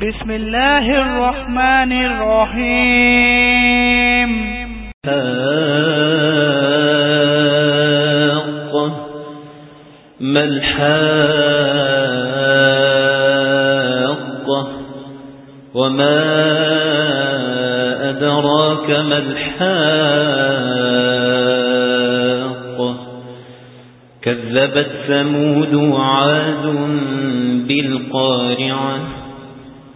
بسم الله الرحمن الرحيم حاقة ما الحاقة وما أدراك ما الحاقة كذبت ثمود وعاد بالقارعة.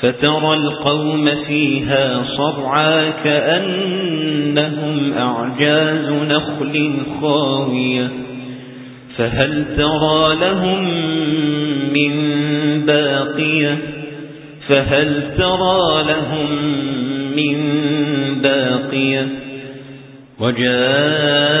فترى القوم فيها صرعا كأنهم أعجاز نخل خاوية. فهل ترى لهم من باقية؟ فهل ترى لهم من باقية؟ وجاء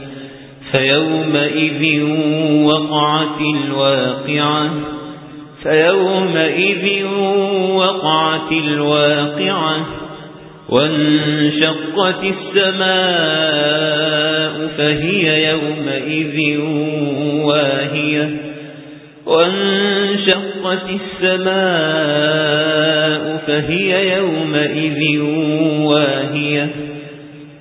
فيومئذ وقعت الواقعة فيومئذ وقعت الواقعة وانشقت السماء فهي يومئذ واهية وانشقت السماء فهي يومئذ واهية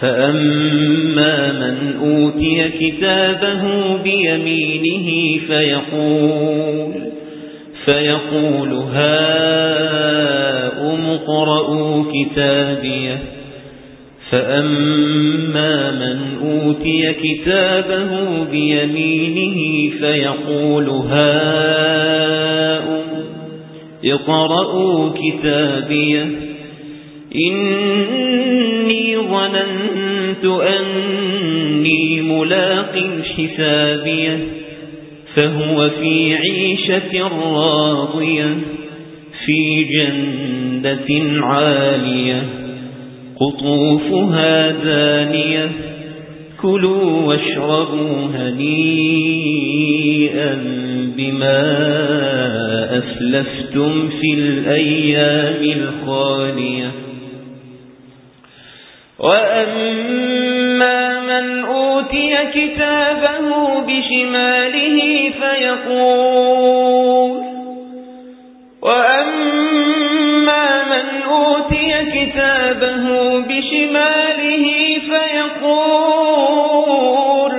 فأما من أوتي كتابه بيمينه فيقول فيقول هاؤم اقرءوا كتابيه فأما من أوتي كتابه بيمينه فيقول هاؤم اقرءوا كتابيه إني ظننت أني ملاق حسابيه فهو في عيشة راضية في جنة عالية قطوفها دانية كلوا واشربوا هنيئا بما أسلفتم في الأيام الخالية. وأما من أوتي كتابه بشماله فيقول وأما من أوتي كتابه بشماله فيقول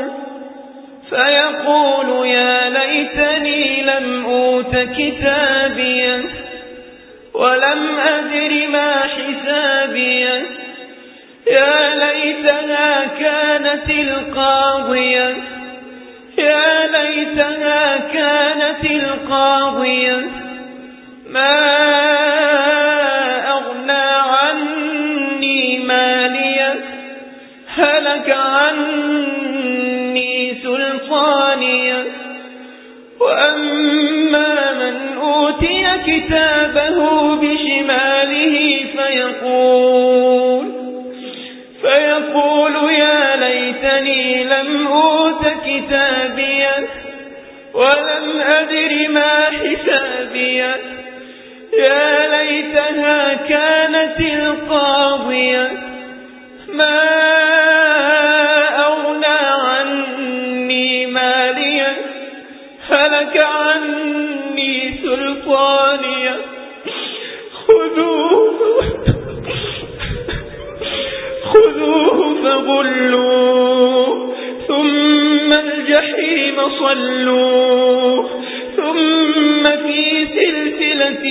فيقول يا ليتني لم أوت كتابيا ليتها كانت القاضية. يا ليتها كانت القاضية. ما أغنى عني مالية. هلك عني سلطانية. وأما ولم أدر ما حسابي. يا ليتها كانت القاضية. ما أغنى عني مالية. هلك عني سلطان. الجحيم صلوه ثم في سلسلة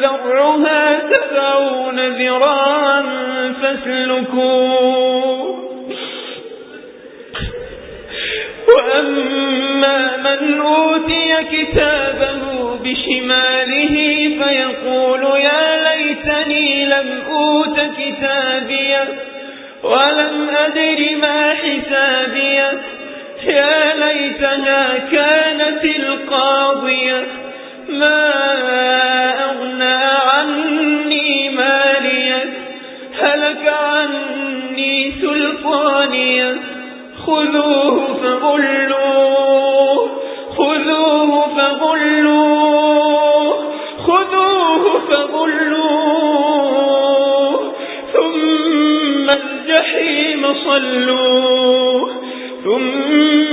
ذرعها سبعون ذراعا فاسلكوه وأما من أوتي كتابه بشماله فيقول يا ليتني لم أوت كتابية ولم أدر ما حسابية. يا ليتها كانت القاضية ما أغنى عني مالية هلك عني سلطانية. خذوه فغلوه خذوه فغلوه خذوه فغلوه. ثم الجحيم صلوه.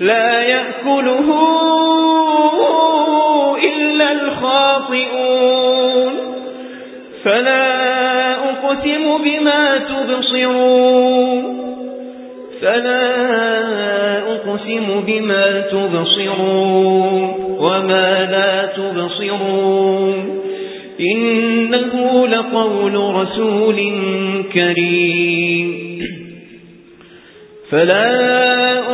لا يأكله إلا الخاطئون. فلا أقسم بما تبصرون. فلا أقسم بما تبصرون وما لا تبصرون. إنه لقول رسول كريم. فلا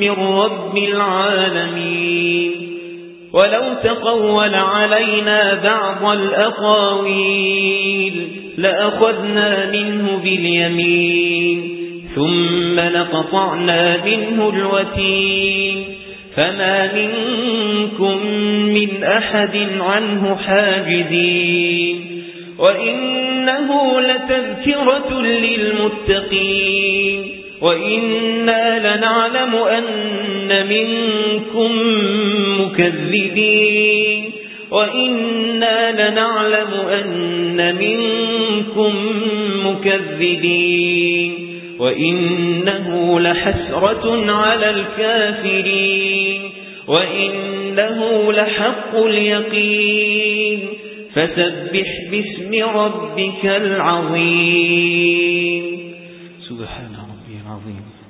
من رب العالمين. ولو تقول علينا بعض الأقاويل لأخذنا منه باليمين ثم لقطعنا منه الوتين. فما منكم من أحد عنه حاجزين. وإنه لتذكرة للمتقين. وإنا لنعلم أن منكم مكذبين وإنا لنعلم أن منكم مكذبين وإنه لحسرة على الكافرين وإنه لحق اليقين فسبح باسم ربك العظيم سبحان ربي العظيم